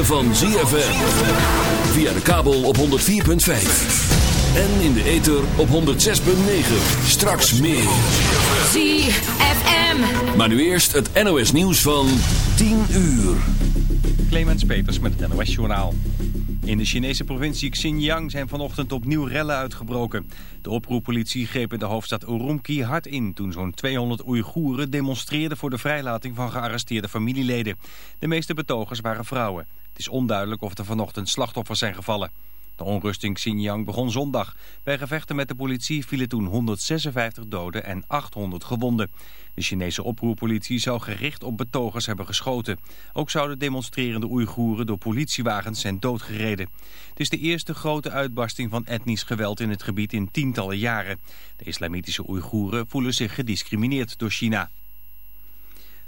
ritme van ZFM. Via de kabel op 104.5. En in de ether op 106.9. Straks meer. ZFM. Maar nu eerst het NOS nieuws van 10 uur. Clemens Peters met het NOS Journaal. In de Chinese provincie Xinjiang zijn vanochtend opnieuw rellen uitgebroken. De oproeppolitie greep in de hoofdstad Urumqi hard in... toen zo'n 200 Oeigoeren demonstreerden voor de vrijlating van gearresteerde familieleden. De meeste betogers waren vrouwen. Is onduidelijk of er vanochtend slachtoffers zijn gevallen. De onrust in Xinjiang begon zondag. Bij gevechten met de politie vielen toen 156 doden en 800 gewonden. De Chinese oproerpolitie zou gericht op betogers hebben geschoten. Ook zouden demonstrerende Oeigoeren door politiewagens zijn doodgereden. Het is de eerste grote uitbarsting van etnisch geweld in het gebied in tientallen jaren. De islamitische Oeigoeren voelen zich gediscrimineerd door China.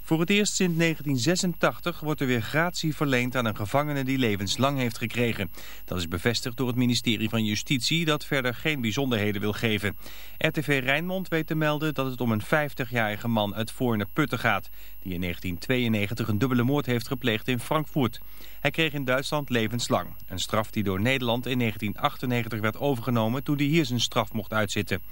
Voor het eerst sinds 1986 wordt er weer gratie verleend aan een gevangene die levenslang heeft gekregen. Dat is bevestigd door het ministerie van Justitie dat verder geen bijzonderheden wil geven. RTV Rijnmond weet te melden dat het om een 50-jarige man uit Voorne Putten gaat. Die in 1992 een dubbele moord heeft gepleegd in Frankfurt. Hij kreeg in Duitsland levenslang. Een straf die door Nederland in 1998 werd overgenomen toen hij hier zijn straf mocht uitzitten.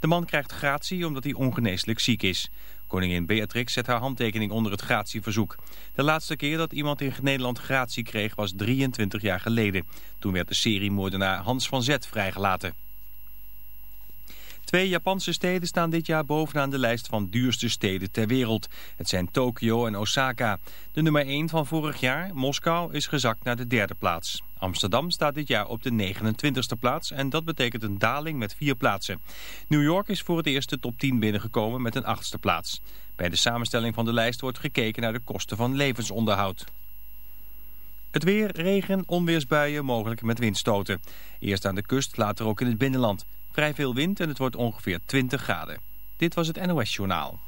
De man krijgt gratie omdat hij ongeneeslijk ziek is. Koningin Beatrix zet haar handtekening onder het gratieverzoek. De laatste keer dat iemand in Nederland gratie kreeg was 23 jaar geleden. Toen werd de seriemoordenaar Hans van Zet vrijgelaten. Twee Japanse steden staan dit jaar bovenaan de lijst van duurste steden ter wereld. Het zijn Tokio en Osaka. De nummer 1 van vorig jaar, Moskou, is gezakt naar de derde plaats. Amsterdam staat dit jaar op de 29ste plaats en dat betekent een daling met vier plaatsen. New York is voor het eerst de top 10 binnengekomen met een achtste plaats. Bij de samenstelling van de lijst wordt gekeken naar de kosten van levensonderhoud. Het weer, regen, onweersbuien, mogelijk met windstoten. Eerst aan de kust, later ook in het binnenland. Vrij veel wind en het wordt ongeveer 20 graden. Dit was het NOS Journaal.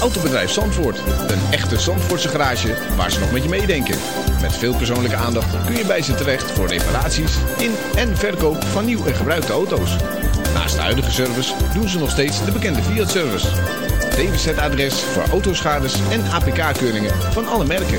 Autobedrijf Zandvoort. Een echte Zandvoortse garage waar ze nog met je meedenken. Met veel persoonlijke aandacht kun je bij ze terecht voor reparaties in en verkoop van nieuw en gebruikte auto's. Naast de huidige service doen ze nog steeds de bekende Fiat-service. DWZ-adres voor autoschades en APK-keuringen van alle merken.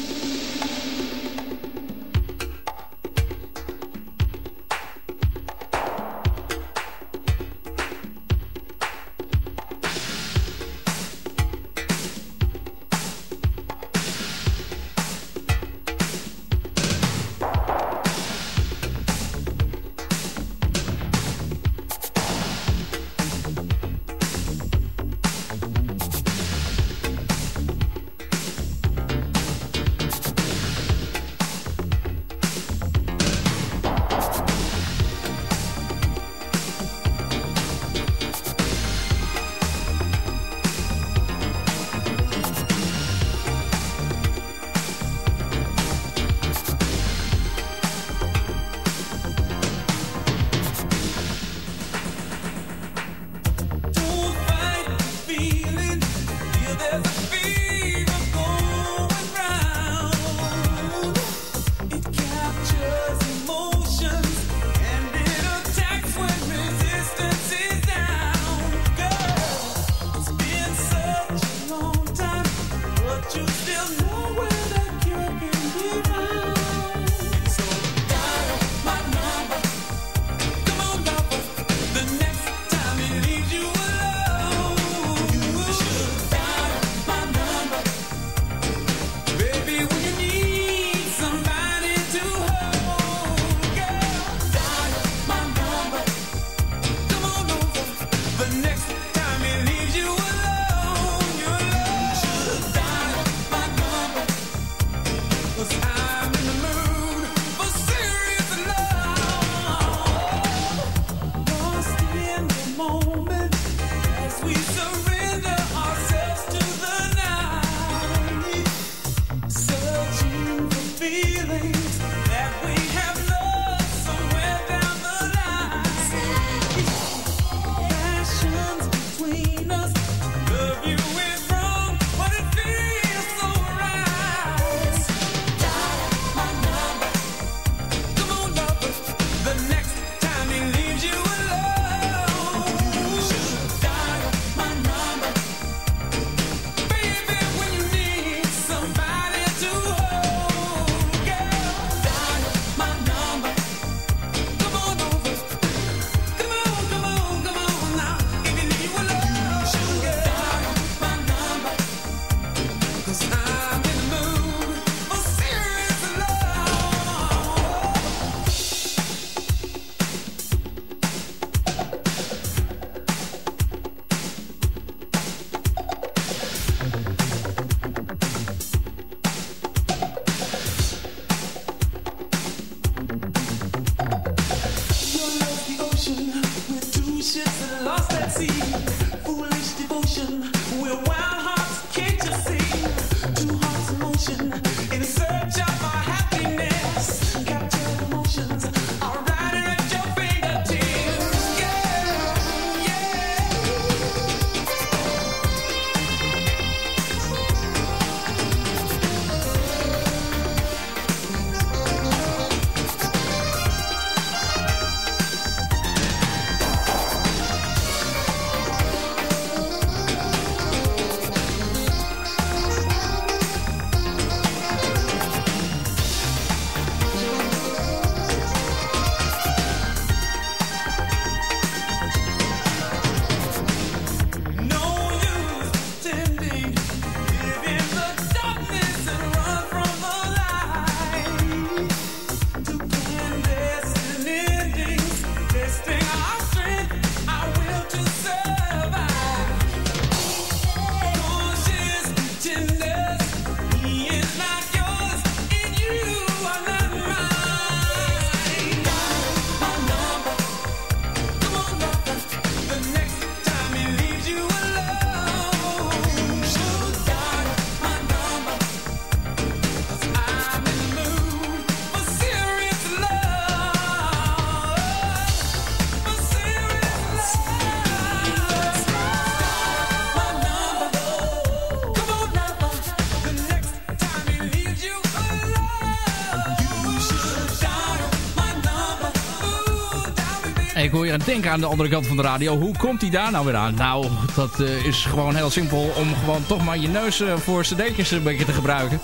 Denken aan de andere kant van de radio. Hoe komt hij daar nou weer aan? Nou, dat uh, is gewoon heel simpel om gewoon toch maar je neus uh, voor cd'tjes een beetje te gebruiken.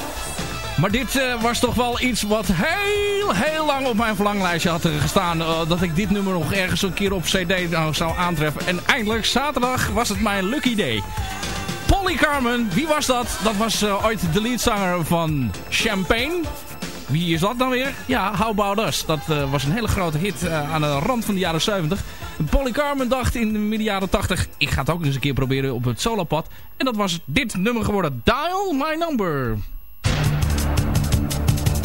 Maar dit uh, was toch wel iets wat heel, heel lang op mijn verlanglijstje had gestaan. dat ik dit nummer nog ergens een keer op cd nou zou aantreffen. En eindelijk, zaterdag, was het mijn lucky day. Polly Carmen, wie was dat? Dat was ooit de leadzanger van Champagne. Wie is dat dan weer? Ja, How About Us. Dat uh, was een hele grote hit uh, aan de rand van de jaren 70. Polly Carmen dacht in de midden jaren 80... ik ga het ook eens een keer proberen op het solopad. En dat was dit nummer geworden. Dial My Number.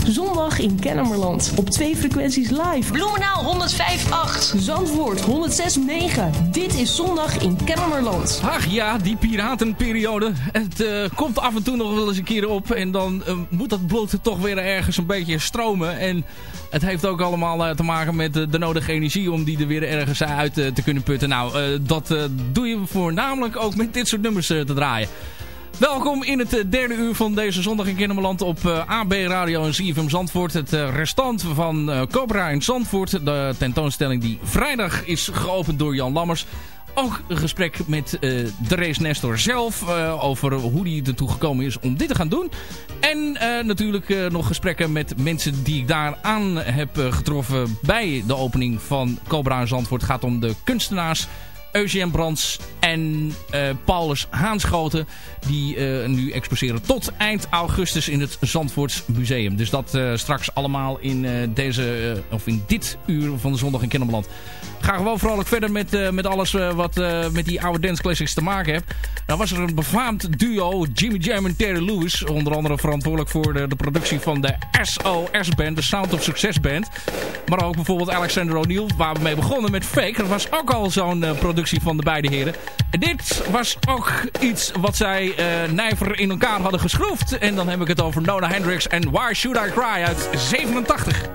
Zondag in Kennemerland. Op twee frequenties live. Bloemenaal 105.8. Zandvoort 106.9. Dit is Zondag in Kennemerland. Ach ja, die piratenperiode. Het uh, komt af en toe nog wel eens een keer op. En dan uh, moet dat bloed toch weer ergens een beetje stromen. En het heeft ook allemaal uh, te maken met de nodige energie om die er weer ergens uit te kunnen putten. Nou, dat doe je voornamelijk ook met dit soort nummers te draaien. Welkom in het derde uur van deze zondag in Kindermeland op uh, AB Radio en CFM Zandvoort. Het uh, restant van uh, Cobra in Zandvoort. De tentoonstelling die vrijdag is geopend door Jan Lammers. Ook een gesprek met de race Nestor zelf over hoe hij ertoe gekomen is om dit te gaan doen. En natuurlijk nog gesprekken met mensen die ik daar aan heb getroffen bij de opening van Cobra in Zandvoort. Het gaat om de kunstenaars Eugène Brands en uh, Paulus Haanschoten. Die uh, nu exposeren tot eind augustus in het Zandvoorts Museum. Dus dat uh, straks allemaal in, deze, of in dit uur van de zondag in Kennemerland. Ga gewoon vrolijk verder met, met alles wat met die oude dance classics te maken heeft. Dan was er een befaamd duo, Jimmy Jam en Terry Lewis. Onder andere verantwoordelijk voor de, productie van de SOS Band, de Sound of Success Band. Maar ook bijvoorbeeld Alexander O'Neill, waar we mee begonnen met Fake. Dat was ook al zo'n productie van de beide heren. En dit was ook iets wat zij nijver in elkaar hadden geschroefd. En dan heb ik het over Nona Hendrix en Why Should I Cry uit 87.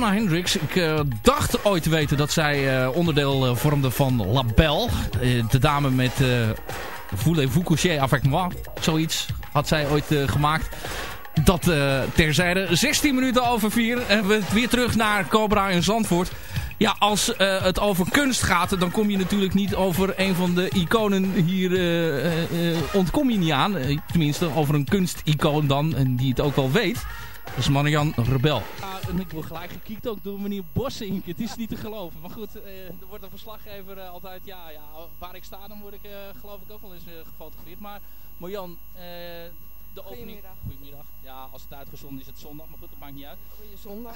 Nona Hendricks. Ik uh, dacht ooit te weten dat zij uh, onderdeel uh, vormde van La Belle. de dame met Voulez-vous coucher avec moi? Zoiets had zij ooit gemaakt. Dat terzijde. 16 minuten over 4. En we weer terug naar Cobra in Zandvoort. Ja, als het over kunst gaat, dan kom je natuurlijk niet over een van de iconen hier, ontkom je niet aan. tenminste, over een kunsticoon dan, en die het ook wel weet. Dat is Marian Rebel. En ik word gelijk gekiekt ook door meneer Bossink. Het is niet te geloven. Maar goed, uh, er wordt een verslaggever uh, altijd... Ja, ja, waar ik sta, dan word ik uh, geloof ik ook wel eens gefotografeerd. Maar Marian, de opening... Goedemiddag. Goedemiddag. Ja, als het uitgezonden is het zondag. Maar goed, dat maakt niet uit. Goeie zondag.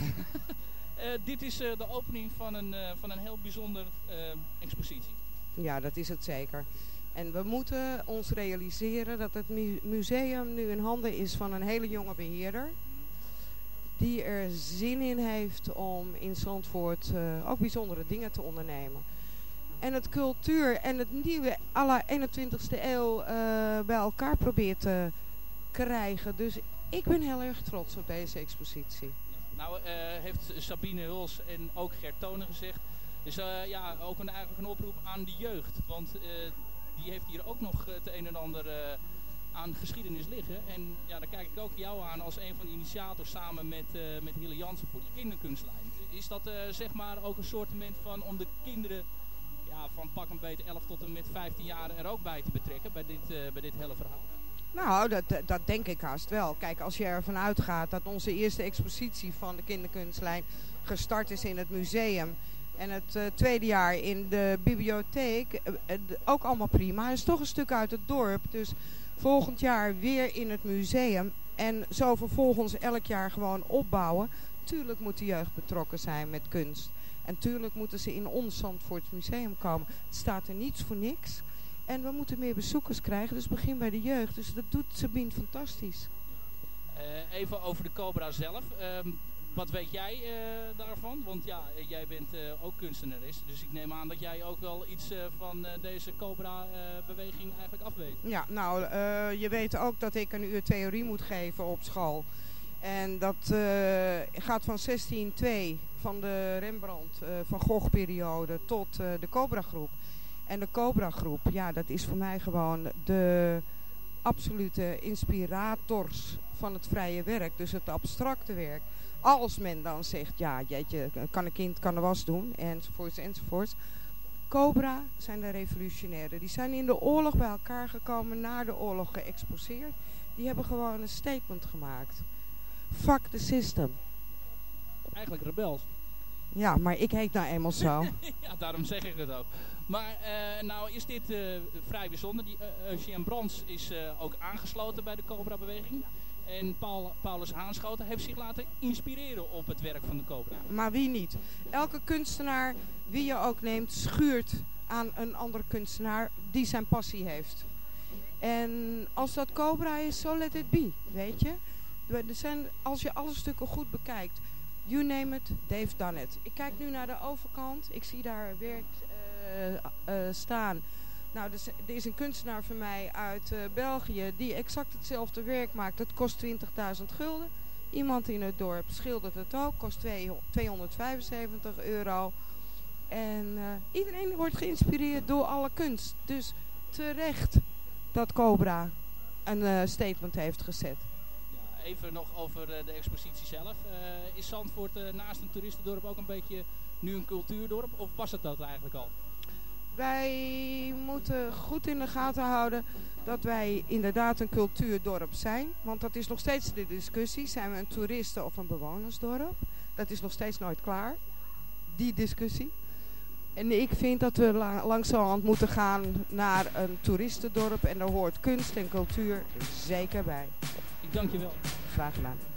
dit is de opening van een, van een heel bijzonder expositie. Ja, dat is het zeker. En we moeten ons realiseren dat het mu museum nu in handen is van een hele jonge beheerder die er zin in heeft om in Zandvoort uh, ook bijzondere dingen te ondernemen. En het cultuur en het nieuwe à la 21ste eeuw uh, bij elkaar probeert te krijgen. Dus ik ben heel erg trots op deze expositie. Nou uh, heeft Sabine Huls en ook Gert Tonen gezegd. Dus ja, ook een, eigenlijk een oproep aan de jeugd. Want die heeft hier ook nog het een en ander aan geschiedenis liggen. En ja, daar kijk ik ook jou aan als een van de initiators samen met, uh, met Hille Jansen voor die kinderkunstlijn. Is dat uh, zeg maar ook een soort van om de kinderen ja, van pak een beetje 11 tot en met 15 jaar er ook bij te betrekken bij dit, uh, bij dit hele verhaal? Nou, dat, dat denk ik haast wel. Kijk, als je ervan uitgaat dat onze eerste expositie van de kinderkunstlijn gestart is in het museum... En het tweede jaar in de bibliotheek, ook allemaal prima. Het is toch een stuk uit het dorp. Dus volgend jaar weer in het museum. En zo vervolgens elk jaar gewoon opbouwen. Tuurlijk moet de jeugd betrokken zijn met kunst. En tuurlijk moeten ze in ons Zandvoorts museum komen. Het staat er niets voor niks. En we moeten meer bezoekers krijgen. Dus begin bij de jeugd. Dus dat doet Sabine fantastisch. Uh, even over de Cobra zelf. Uh, wat weet jij uh, daarvan? Want ja, jij bent uh, ook kunstenares. Dus ik neem aan dat jij ook wel iets van deze Cobra-beweging eigenlijk afweet. Ja, nou, je weet ook dat ik een uur theorie moet geven op school. En dat gaat van 16-2 van de Rembrandt van Gogh periode tot de Cobra groep. En de Cobra groep, ja, dat is voor mij gewoon de absolute inspirators van het vrije werk. Dus het abstracte werk als men dan zegt, ja, jeetje, kan een kind kan de was doen, enzovoorts, enzovoorts. Cobra zijn de revolutionairen. Die zijn in de oorlog bij elkaar gekomen, na de oorlog geëxposeerd. Die hebben gewoon een statement gemaakt. Fuck the system. Eigenlijk rebels. Ja, maar ik heet nou eenmaal zo. ja, daarom zeg ik het ook. Maar uh, nou is dit uh, vrij bijzonder. Die, uh, Eugène Brands is ook aangesloten bij de Cobra-beweging. En Paul, Paulus Haanschoten heeft zich laten inspireren op het werk van de Cobra. Maar wie niet? Elke kunstenaar, wie je ook neemt, schuurt aan een andere kunstenaar die zijn passie heeft. En als dat Cobra is, so let it be, weet je. Er zijn, als je alle stukken goed bekijkt, you name it, they've done it. Ik kijk nu naar de overkant, ik zie daar werk uh, uh, staan nou, er is een kunstenaar van mij uit uh, België die exact hetzelfde werk maakt. Dat kost 20.000 gulden. Iemand in het dorp schildert het ook, kost 275 euro. En uh, iedereen wordt geïnspireerd door alle kunst. Dus terecht dat Cobra een uh, statement heeft gezet. Ja, even nog over de expositie zelf. is Zandvoort naast een toeristendorp ook een beetje nu een cultuurdorp? Of was het dat eigenlijk al? Wij moeten goed in de gaten houden dat wij inderdaad een cultuurdorp zijn. Want dat is nog steeds de discussie. Zijn we een toeristen- of een bewonersdorp? Dat is nog steeds nooit klaar. Die discussie. En ik vind dat we langzamerhand moeten gaan naar een toeristendorp. En daar hoort kunst en cultuur zeker bij. Ik dank je wel. Graag gedaan.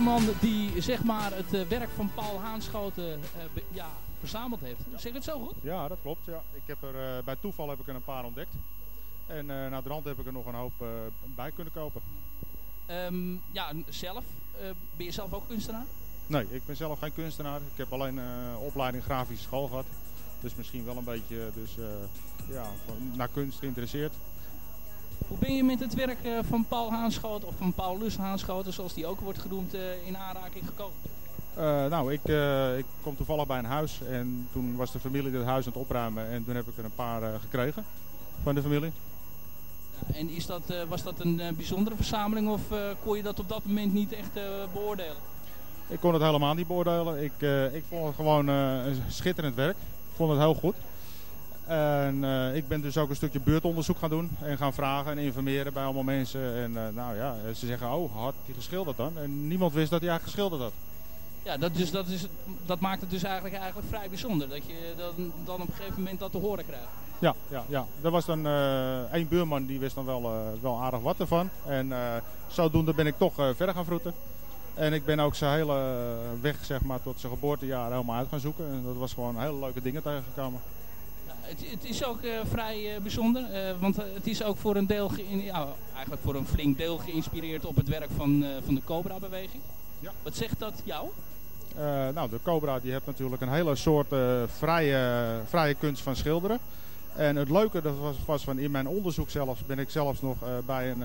De man die zeg maar het eh, werk van Paul Haanschoten eh, ja, verzameld heeft. Zeg ik het zo goed? Ja, dat klopt. Ja. Ik heb er, eh, bij toeval heb ik er een paar ontdekt. En na de rand heb ik er nog een hoop bij kunnen kopen. Ehm, ja, zelf. ben je zelf ook kunstenaar? Nee, ik ben zelf geen kunstenaar. Ik heb alleen een opleiding grafische school gehad. Dus misschien wel een beetje dus, ja, naar kunst geïnteresseerd. Hoe ben je met het werk eh, van Paul Haanschoten, of van Paul Lus Haanschoten, zoals die ook wordt genoemd, eh, in aanraking gekomen? Eh, nou, ik, ik kom toevallig bij een huis en toen was de familie het huis aan het opruimen en toen heb ik er een paar gekregen van de familie. Ja, en is dat, was dat een bijzondere verzameling of kon je dat op dat moment niet echt beoordelen? Ik kon het helemaal niet beoordelen. Ik, ik vond het gewoon een schitterend werk. Ik vond het heel goed. En eh, ik ben dus ook een stukje buurtonderzoek gaan doen. En gaan vragen en informeren bij allemaal mensen. En eh, nou ja, ze zeggen, oh, had hij geschilderd dan? En niemand wist dat hij eigenlijk geschilderd had. Ja, dat, dus, dat, is, dat maakt het dus eigenlijk, eigenlijk vrij bijzonder. Dat je dan, dan op een gegeven moment dat te horen krijgt. Ja, ja, ja. Er was dan eh, één buurman die wist dan wel, wel aardig wat ervan. En zodoende ben ik toch verder gaan vroeten. En ik ben ook zijn hele weg zeg maar, tot zijn geboortejaar helemaal uit gaan zoeken. En dat was gewoon hele leuke dingen tegengekomen. Het, het is ook eh, vrij eh, bijzonder, eh, want het is ook voor een deel, geïn- ja, eigenlijk voor een flink deel geïnspireerd op het werk van, van de Cobra-beweging. Ja. Wat zegt dat jou? Nou, de Cobra die heeft natuurlijk een hele soort vrije, vrije kunst van schilderen. En het leuke dat was, was van in mijn onderzoek zelfs, ben ik zelfs nog bij een,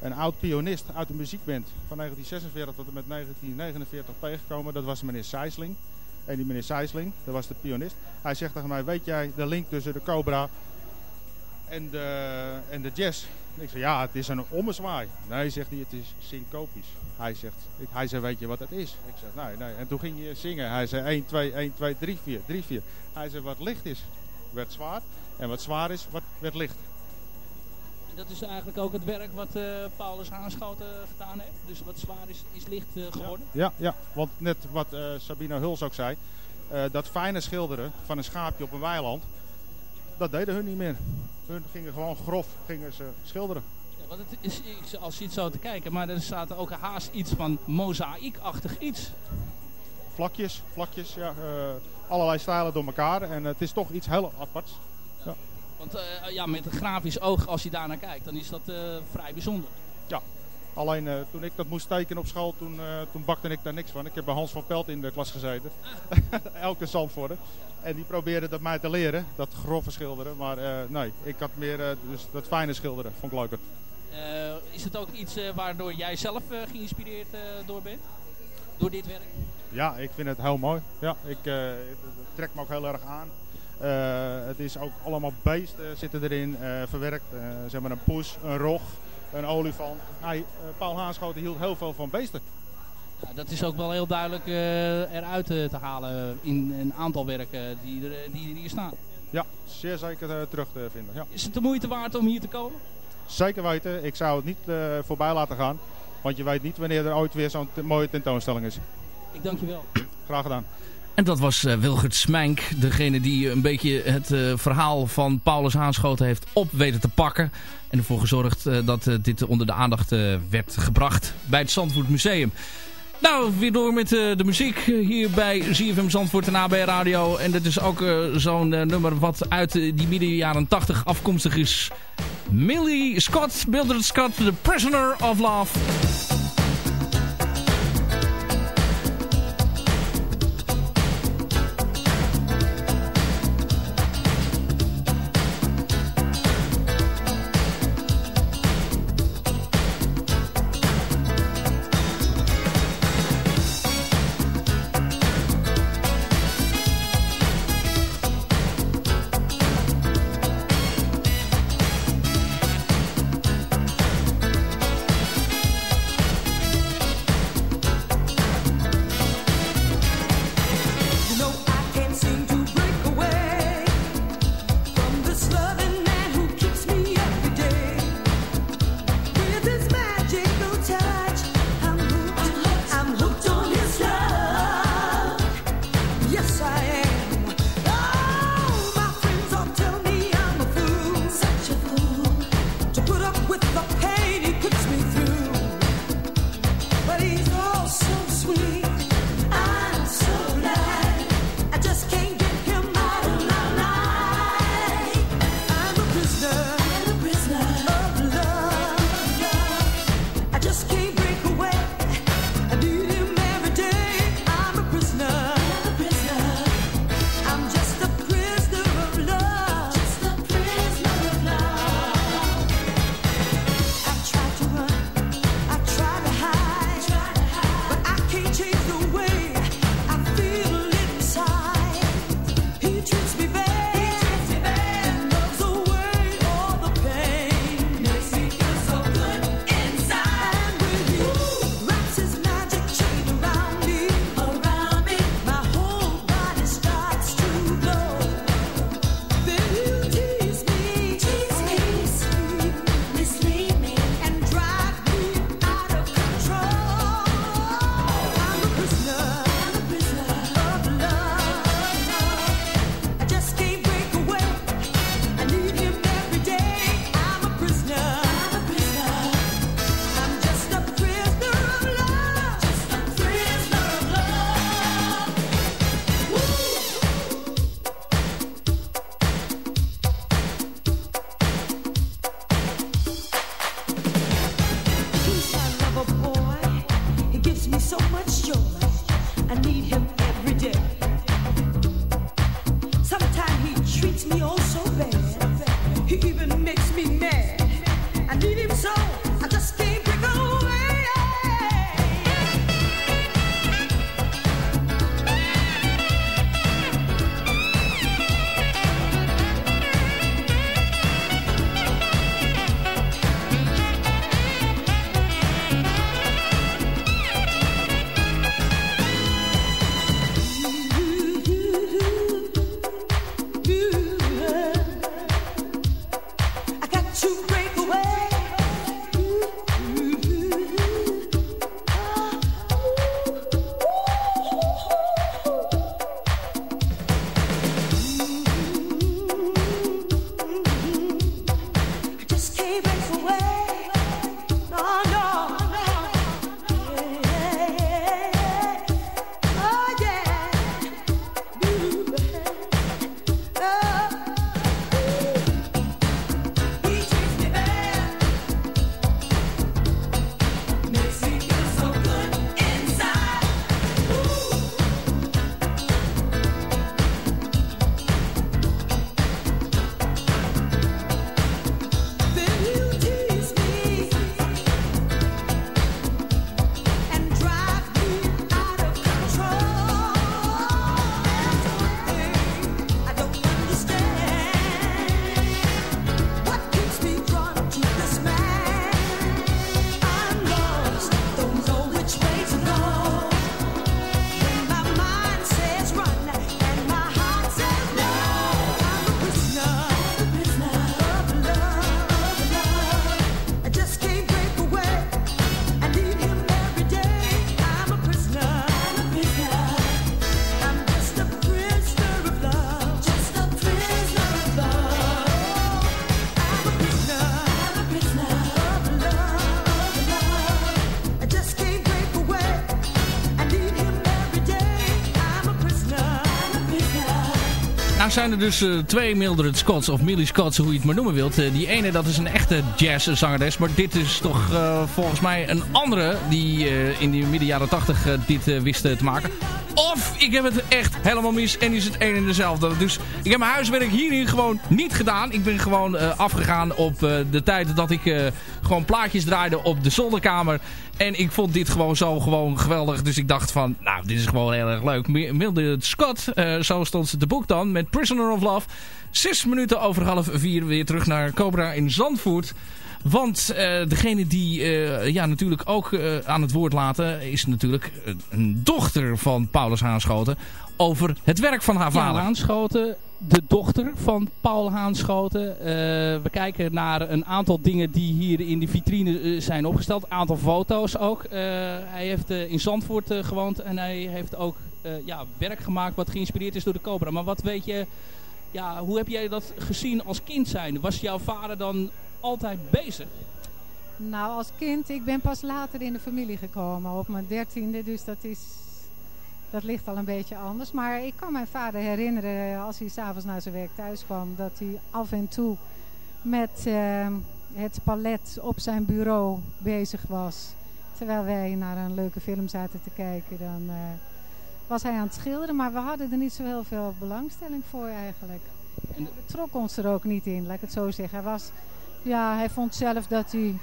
een oud pianist uit de muziekband van 1946 tot en met 1949 tegengekomen. Dat was meneer Seisling. En die meneer Seisling, dat was de pianist. Hij zegt tegen mij, weet jij de link tussen de Cobra en de, en de jazz? Ik zeg, ja, het is een ommezwaai. Nee, zegt hij, het is syncopisch. Hij zegt, ik, hij zei, weet je wat het is? Ik zeg, nee, nee. En toen ging je zingen. Hij zei, 1, 2, 1, 2, 3, 4, 3, 4. Hij zei, wat licht is, werd zwaar. En wat zwaar is, wat werd licht. Dat is eigenlijk ook het werk wat eh, Paulus Haanschoten gedaan heeft. Dus wat zwaar is, is licht eh, geworden. Ja, ja, want net wat eh Sabine Huls ook zei. eh, dat fijne schilderen van een schaapje op een weiland. Dat deden hun niet meer. Hun gingen gewoon grof gingen ze schilderen. Ja, want het is, ik, als je het zo te kijken, maar er staat ook haast iets van mozaïekachtig iets. Vlakjes, vlakjes, ja, eh, allerlei stijlen door elkaar. En het is toch iets heel aparts. Ja. Want eh, ja, met een grafisch oog, als je daar naar kijkt, dan is dat eh, vrij bijzonder. Ja, alleen eh, toen ik dat moest tekenen op school, toen, toen bakte ik daar niks van. Ik heb bij Hans van Pelt in de klas gezeten. Elke Zandvoorter. En die probeerde dat mij te leren, dat grove schilderen. Maar nee, ik had meer dus dat fijne schilderen, vond ik leuker. Is het ook iets waardoor jij zelf geïnspireerd door bent? Door dit werk? Ja, ik vind het heel mooi. Ja, ik, het, het trekt me ook heel erg aan. Eh, het is ook allemaal beesten zitten erin, eh, verwerkt. Eh, zeg maar een poes, een rog, een olifant. Hij, Paul Haanschoten hield heel veel van beesten. Ja, dat is ook wel heel duidelijk eruit te halen in een aantal werken die, er, die hier staan. Ja, zeer zeker terug te vinden. Ja. Is het de moeite waard om hier te komen? Zeker weten, ik zou het niet voorbij laten gaan. Want je weet niet wanneer er ooit weer zo'n mooie tentoonstelling is. Ik dank je wel. Graag gedaan. En dat was eh, Wilgert Smijnk, degene die een beetje het eh, verhaal van Paulus Haanschoten heeft op weten te pakken. En ervoor gezorgd eh, dat eh, dit onder de aandacht eh, werd gebracht bij het Zandvoort Museum. Nou, weer door met eh, de muziek eh, hier bij ZFM Zandvoort en AB Radio. En dit is ook eh, zo'n eh, nummer wat uit eh, die midden jaren 80 afkomstig is. Millie Scott, Mildred Scott, The Prisoner of Love. Yeah. Nou zijn er dus eh, twee Mildred Scotts, of Millie Scotts, hoe je het maar noemen wilt. Eh, die ene, dat is een echte jazzzangeres. Maar dit is toch eh, volgens mij een andere die in de midden jaren tachtig dit wist te maken. Of ik heb het echt helemaal mis en is het een en dezelfde. Dus ik heb mijn huiswerk hierin gewoon niet gedaan. Ik ben gewoon eh, afgegaan op eh, de tijd dat ik eh, gewoon plaatjes draaide op de zolderkamer. En ik vond dit gewoon zo gewoon geweldig. Dus ik dacht van, nou, dit is gewoon heel erg leuk. Mi- Mildred Scott, zo stond ze te boek dan, met Prisoner of Love. Zes minuten over half vier weer terug naar Cobra in Zandvoort. Want eh, degene die eh, ja, natuurlijk ook eh, aan het woord laten... is natuurlijk een- dochter van Paulus Haanschoten... over het werk van haar Ja, vader. Haanschoten, de dochter van Paul Haanschoten. We kijken naar een aantal dingen die hier in de vitrine zijn opgesteld. Een aantal foto's ook. Hij heeft in Zandvoort gewoond en hij heeft ook ja, werk gemaakt wat geïnspireerd is door de Cobra. Maar wat weet je, ja, hoe heb jij dat gezien als kind zijn? Was jouw vader dan altijd bezig? Nou, als kind, ik ben pas later in de familie gekomen, op mijn dertiende, dus dat is, dat ligt al een beetje anders. Maar ik kan mijn vader herinneren, als hij s'avonds naar zijn werk thuis kwam, dat hij af en toe met eh, het palet op zijn bureau bezig was. Terwijl wij naar een leuke film zaten te kijken, dan eh, was hij aan het schilderen. Maar we hadden er niet zo heel veel belangstelling voor eigenlijk. En hij betrok ons er ook niet in, laat ik het zo zeggen. Hij was, ja, hij vond zelf dat hij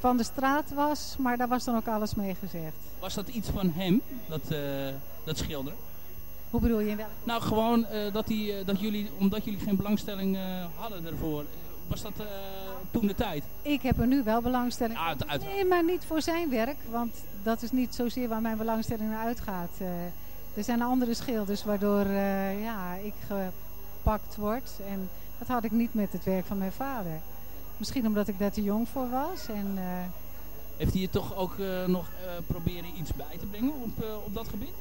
van de straat was, maar daar was dan ook alles mee gezegd. Was dat iets van hem, dat, eh, dat schilderen? Hoe bedoel je in welk? Nou, gewoon eh, dat, die, eh, dat jullie, omdat jullie geen belangstelling hadden ervoor. Was dat toen de tijd? Ik heb er nu wel belangstelling Ja, uit- uiteraard. Nee, maar niet voor zijn werk, want dat is niet zozeer waar mijn belangstelling naar uitgaat. Er zijn andere schilders waardoor ja, ik gepakt word. En dat had ik niet met het werk van mijn vader. Misschien omdat ik daar te jong voor was. En, eh, Heeft hij je toch ook eh, nog eh, proberen iets bij te brengen op, op dat gebied?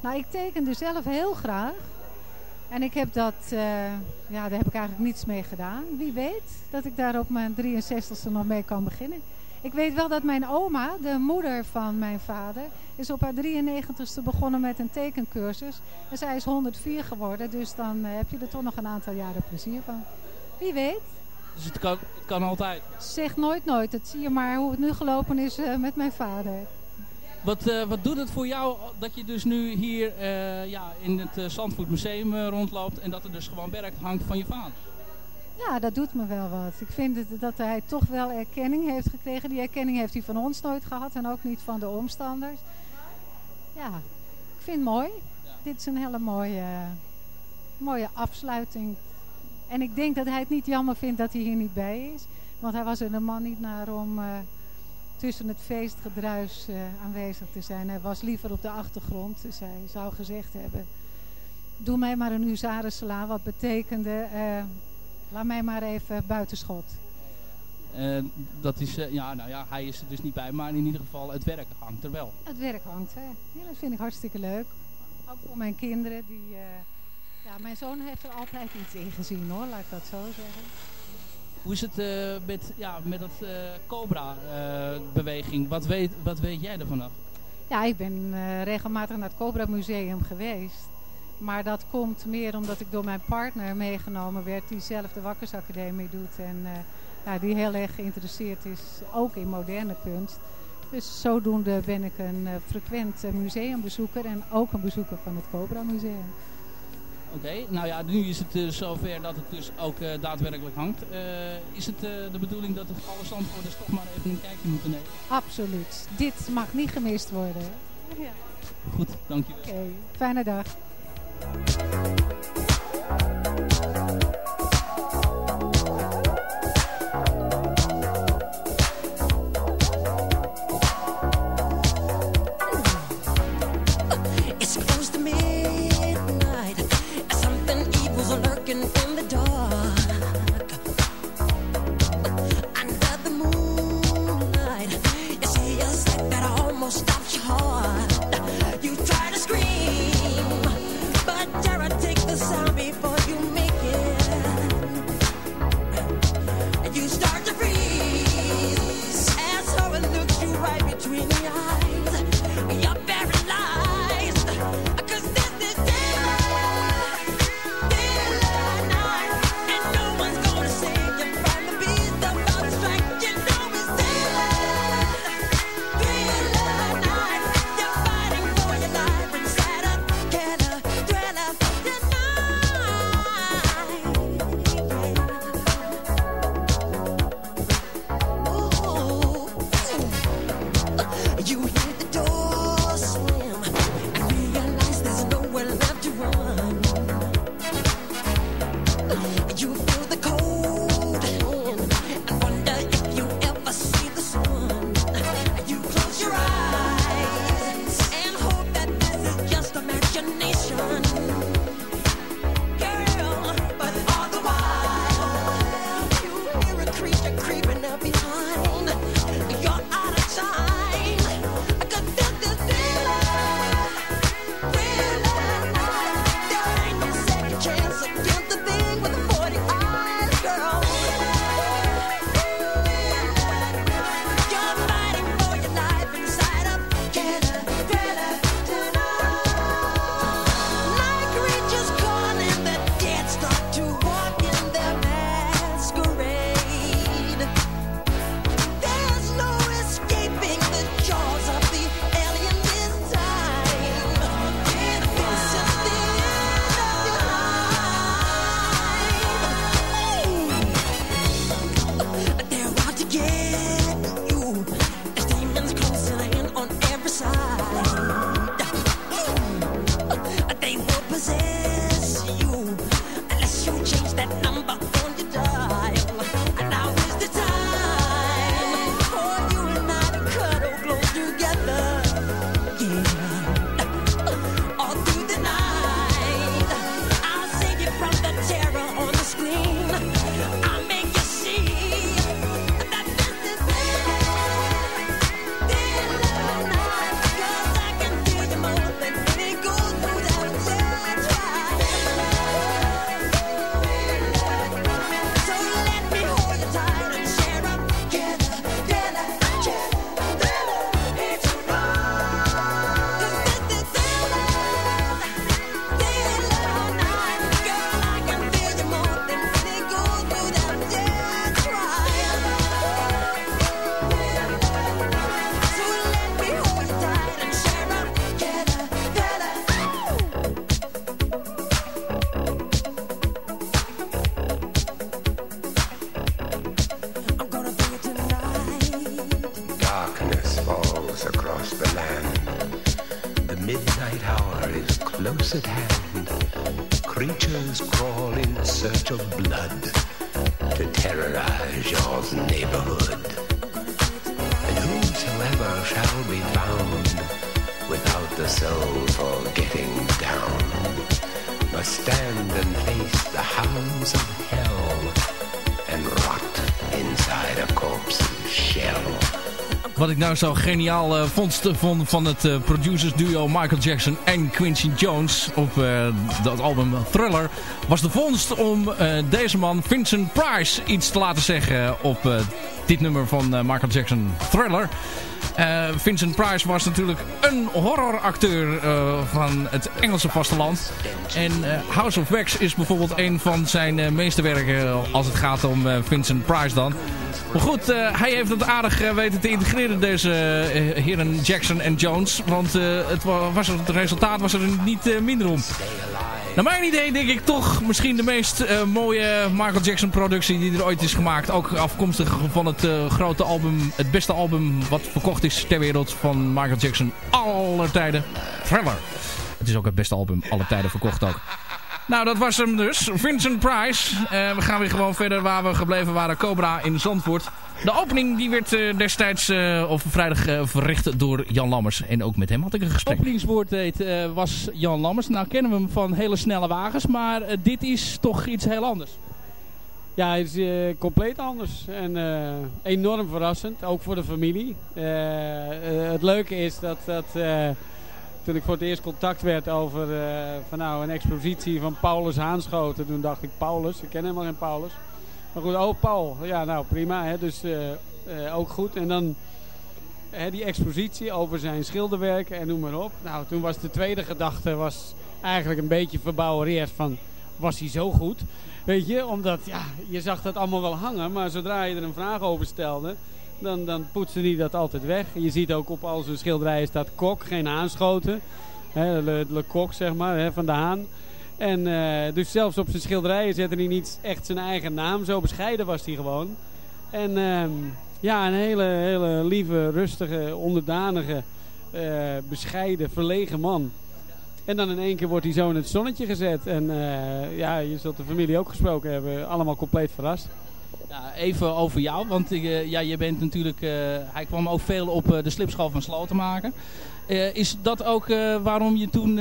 Nou, ik tekende zelf heel graag. En ik heb dat, ja, daar heb ik eigenlijk niets mee gedaan. Wie weet dat ik daar op mijn 63ste nog mee kan beginnen. Ik weet wel dat mijn oma, de moeder van mijn vader, is op haar 93ste begonnen met een tekencursus. En zij is 104 geworden, dus dan eh, heb je er toch nog een aantal jaren plezier van. Wie weet. Dus het kan, het kan altijd. Zeg nooit nooit. Dat zie je maar hoe het nu gelopen is eh, met mijn vader. Wat, eh, wat doet het voor jou dat je dus nu hier ja, in het Zandvoort Museum rondloopt en dat er dus gewoon werk hangt van je vader? Ja, dat doet me wel wat. Ik vind dat hij toch wel erkenning heeft gekregen. Die erkenning heeft hij van ons nooit gehad en ook niet van de omstanders. Ja, ik vind het mooi. Dit is een hele mooie, mooie afsluiting. En ik denk dat hij het niet jammer vindt dat hij hier niet bij is. Want hij was er de man niet naar om eh, tussen het feestgedruis eh, aanwezig te zijn. Hij was liever op de achtergrond. Dus hij zou gezegd hebben... Doe mij maar een huzarensla. Wat betekende... eh, laat mij maar even buitenschot. Eh, dat is, eh, ja, nou ja, hij is er dus niet bij, maar in ieder geval het werk hangt er wel. Het werk hangt, hè. Ja, dat vind ik hartstikke leuk. Ook voor mijn kinderen. Die, eh, ja, mijn zoon heeft er altijd iets in gezien, hoor. Laat ik dat zo zeggen. Hoe is het met, ja, met dat Cobra-beweging? wat, weet, wat weet jij ervan af? Ja, ik ben regelmatig naar het Cobra Museum geweest. Maar dat komt meer omdat ik door mijn partner meegenomen werd... die zelf de Wakkersacademie doet. En eh, ja, die heel erg geïnteresseerd is, ook in moderne kunst. Dus zodoende ben ik een eh, frequent eh, museumbezoeker... en ook een bezoeker van het Cobra Museum. Oké, nou ja, nu is het uh, zover dat het dus ook uh, daadwerkelijk hangt. Uh, is het de bedoeling dat alle zandvoerders toch maar even een kijkje moeten nemen? Absoluut. Dit mag niet gemist worden. Ja. Goed, dankjewel. Oké, okay, fijne dag. you Nou zo geniaal eh, vond van, van het eh, producers duo Michael Jackson en Quincy Jones op eh, dat album Thriller was de vondst om deze man Vincent Price iets te laten zeggen op dit nummer van Michael Jackson Thriller. Vincent Price was natuurlijk een horroracteur van het Engelse vasteland. En House of Wax is bijvoorbeeld een van zijn eh, meeste werken als het gaat om Vincent Price dan. Maar goed, eh, hij heeft het aardig eh, weten te integreren, deze eh, heren Jackson en Jones. Want het, wa- was, het resultaat was er niet minder om. Naar mijn idee denk ik toch misschien de meest mooie Michael Jackson productie die er ooit is gemaakt. Ook afkomstig van het grote album, het beste album wat verkocht is ter wereld van Michael Jackson aller tijden. Thriller. Het is ook het beste album aller tijden verkocht ook. Nou, dat was hem dus. Vincent Price. Eh, we gaan weer gewoon verder waar we gebleven waren. Cobra in Zandvoort. De opening die werd eh, destijds eh, of vrijdag eh, verricht door Jan Lammers. En ook met hem had ik een gesprek. openingswoord deed eh, was Jan Lammers. Nou kennen we hem van hele snelle wagens, maar dit is toch iets heel anders. Ja, het is eh, compleet anders. En eh, enorm verrassend, ook voor de familie. Het leuke is dat, dat eh, toen ik voor het eerst contact werd over eh, van nou, een expositie van Paulus Haanschoten, toen dacht ik Paulus, ik ken helemaal geen Paulus. Maar goed, oh Paul, ja nou prima, hè, dus eh, eh, ook goed. En dan hè, die expositie over zijn schilderwerken en noem maar op. Nou, toen was de tweede gedachte was eigenlijk een beetje verbouwereerd van, was hij zo goed? Weet je, omdat ja, je zag dat allemaal wel hangen, maar zodra je er een vraag over stelde, dan, dan poetste hij dat altijd weg. Je ziet ook op al zijn schilderijen staat kok, geen aanschoten. Hè, le, kok, zeg maar, van de haan. En eh, dus zelfs op zijn schilderijen zette hij niet echt zijn eigen naam. Zo bescheiden was hij gewoon. En ehm, ja, een hele, hele lieve, rustige, onderdanige, eh, bescheiden, verlegen man. En dan in één keer wordt hij zo in het zonnetje gezet. En eh, ja, je zult de familie ook gesproken hebben. Allemaal compleet verrast. Ja, even over jou, want eh, ja, je bent natuurlijk... eh, hij kwam ook veel op eh, de slipschool van Slotenmaker. Eh is dat ook waarom je toen...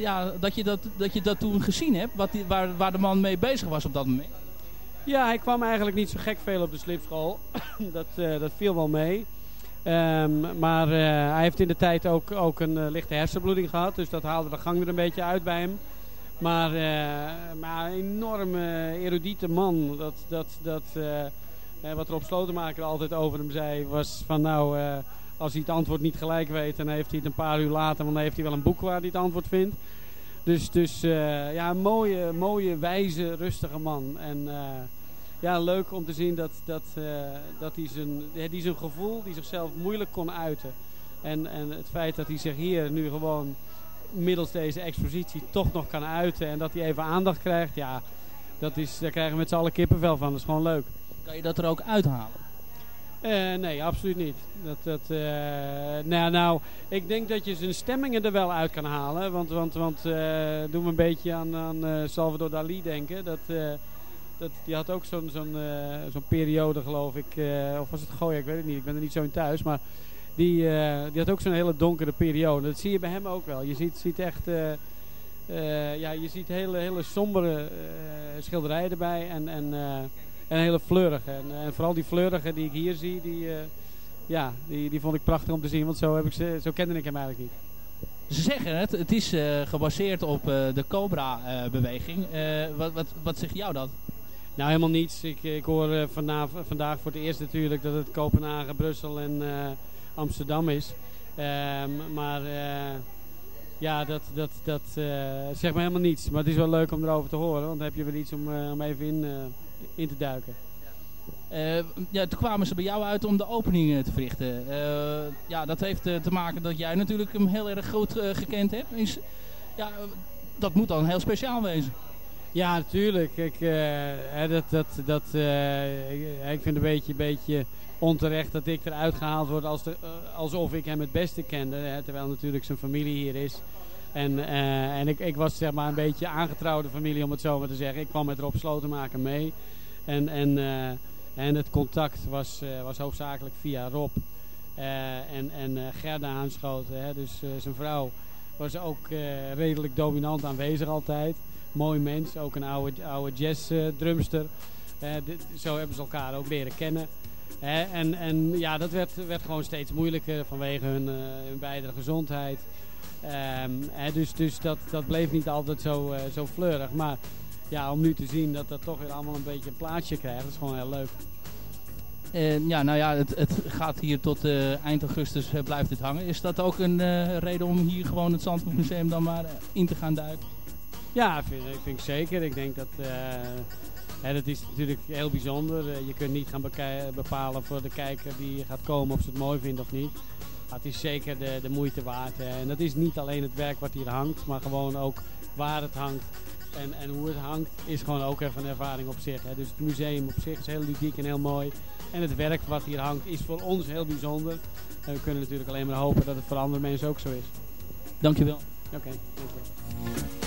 ja, dat, je dat, dat je dat toen gezien hebt? Wat die, waar, waar de man mee bezig was op dat moment? Ja, hij kwam eigenlijk niet zo gek veel op de slipschool. dat, dat viel wel mee. Ehm, maar hij heeft in de tijd ook, ook een lichte hersenbloeding gehad. Dus dat haalde de gang er een beetje uit bij hem. Maar, eh, maar een enorme erudite man. Dat, dat, dat, eh, eh, wat op Slotenmaker altijd over hem zei was van nou... eh, als hij het antwoord niet gelijk weet, dan heeft hij het een paar uur later, want dan heeft hij wel een boek waar hij het antwoord vindt. Dus, dus eh, ja, een mooie, mooie, wijze, rustige man. En eh, ja, leuk om te zien dat, dat, eh, dat hij zijn, die zijn gevoel, die zichzelf moeilijk kon uiten. En, en het feit dat hij zich hier nu gewoon middels deze expositie toch nog kan uiten en dat hij even aandacht krijgt, ja, dat is, daar krijgen we met z'n allen kippenvel van. Dat is gewoon leuk. Kan je dat er ook uithalen? Eh, nee, absoluut niet. Dat, dat, eh, nou, nou, ik denk dat je zijn stemmingen er wel uit kan halen. Want, want, want eh doe me een beetje aan, aan Salvador Dali denken. Dat, dat, die had ook zo'n zo'n zo'n periode, geloof ik. of was het Goya, ik weet het niet. Ik ben er niet zo in thuis. Maar die, eh, die had ook zo'n hele donkere periode. Dat zie je bij hem ook wel. Je ziet, ziet echt... eh, eh, ja, je ziet hele, hele sombere schilderijen erbij. En, en, en hele fleurige. En, en vooral die fleurige die ik hier zie, die, ja, die, die vond ik prachtig om te zien. Want zo, heb ik ze, zo kende ik hem eigenlijk niet. Ze zeggen het, het is gebaseerd op de Cobra-beweging. wat, wat, wat zegt jou dat? Nou, helemaal niets. Ik, ik hoor vandaag voor het eerst natuurlijk dat het Kopenhagen, Brussel en Amsterdam is. Ehm, maar eh, ja, dat, dat, dat eh, zegt me helemaal niets. Maar het is wel leuk om erover te horen, want dan heb je wel iets om, eh, om even in, in te duiken. Ja, toen kwamen ze bij jou uit om de opening te verrichten. Ja, dat heeft te maken dat jij natuurlijk hem heel erg goed gekend hebt. Is, ja, dat moet dan heel speciaal wezen. Ja, natuurlijk. Ik, eh, dat, dat, dat, eh, ik, vind het een beetje, beetje onterecht dat ik eruit gehaald word als eh, alsof ik hem het beste kende. Hè, terwijl natuurlijk zijn familie hier is. En, en ik, ik was zeg maar een beetje aangetrouwde familie om het zo maar te zeggen. Ik kwam met Rob Slotenmaker mee. En, en, en het contact was, was hoofdzakelijk via Rob. En en Gerda aanschoten. Hè, dus zijn vrouw was ook redelijk dominant aanwezig altijd. Mooi mens, ook een oude, oude jazz eh, drumster. Eh, zo hebben ze elkaar ook leren kennen. En, en ja, dat werd, werd gewoon steeds moeilijker vanwege hun, eh hun beide gezondheid. Ehm, dus dus dat, dat bleef niet altijd zo, eh, zo fleurig. Maar ja, om nu te zien dat dat toch weer allemaal een beetje een plaatsje krijgt, dat is gewoon heel leuk. Ja, nou ja, het, het gaat hier tot eind augustus blijft dit hangen. Is dat ook een reden om hier gewoon het Zandvoortmuseum dan maar in te gaan duiken? Ja, ik vind ik zeker. Ik denk dat... eh, hè, dat is natuurlijk heel bijzonder. Eh, je kunt niet gaan bepalen voor de kijker die gaat komen of ze het mooi vindt of niet. Het is zeker de, de moeite waard. hè. En dat is niet alleen het werk wat hier hangt, maar gewoon ook waar het hangt. En, en hoe het hangt is gewoon ook even een ervaring op zich. Hè. Dus het museum op zich is heel ludiek en heel mooi. En het werk wat hier hangt is voor ons heel bijzonder. En we kunnen natuurlijk alleen maar hopen dat het voor andere mensen ook zo is. Dankjewel. Oké, dankjewel.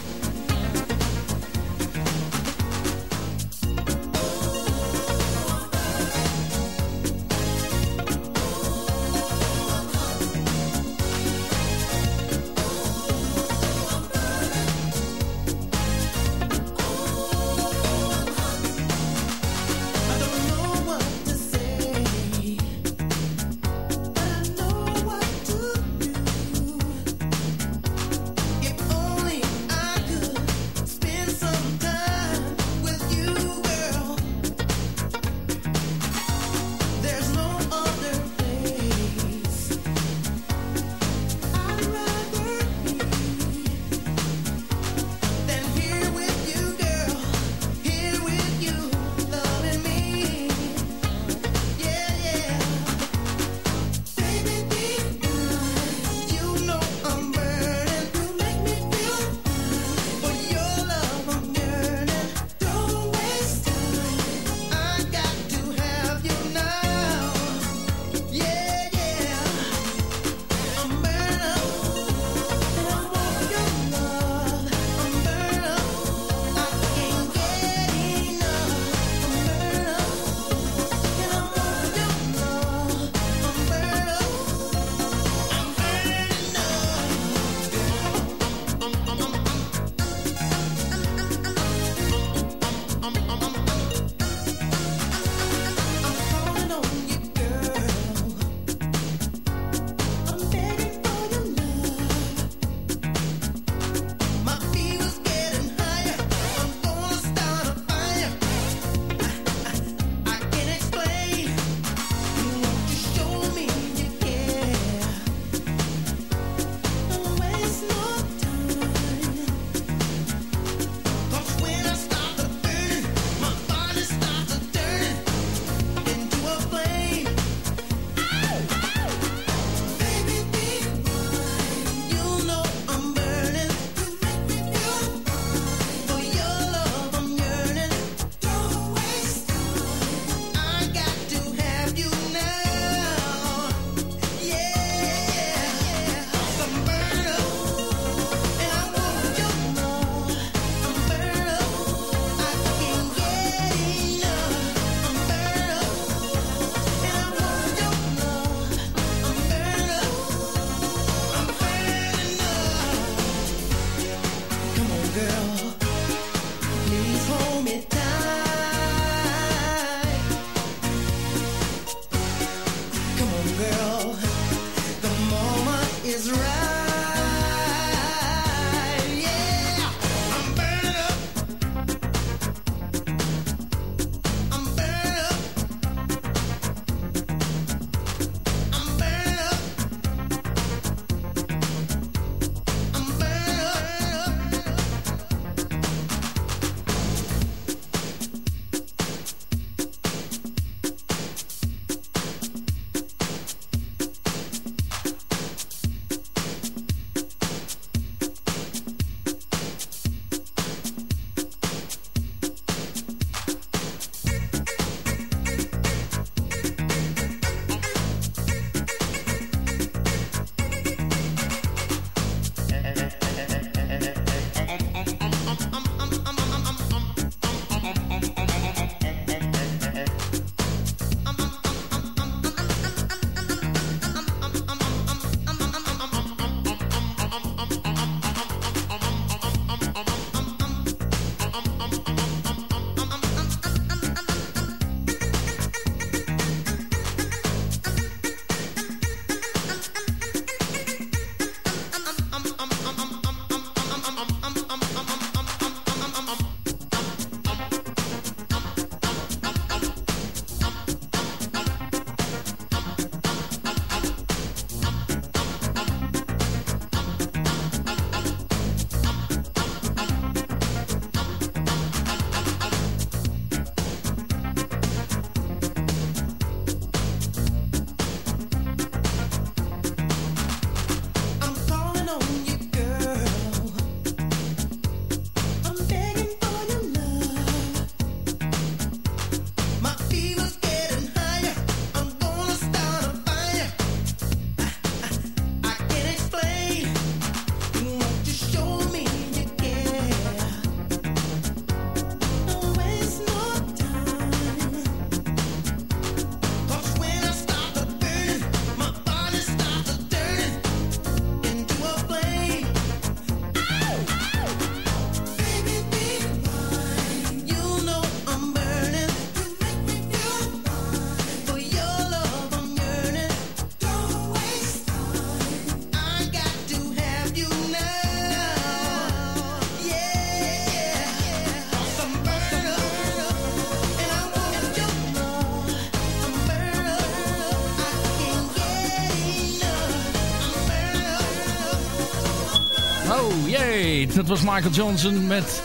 Dat was Michael Johnson met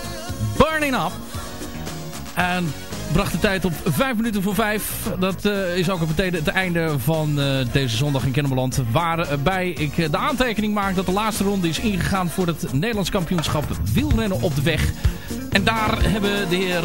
Burning Up. En bracht de tijd op 5 minuten voor 5. Dat eh, is ook meteen het einde van eh, deze zondag in Kennemerland. Waarbij ik eh, de aantekening maak dat de laatste ronde is ingegaan voor het Nederlands kampioenschap wielrennen op de weg. En daar hebben de heer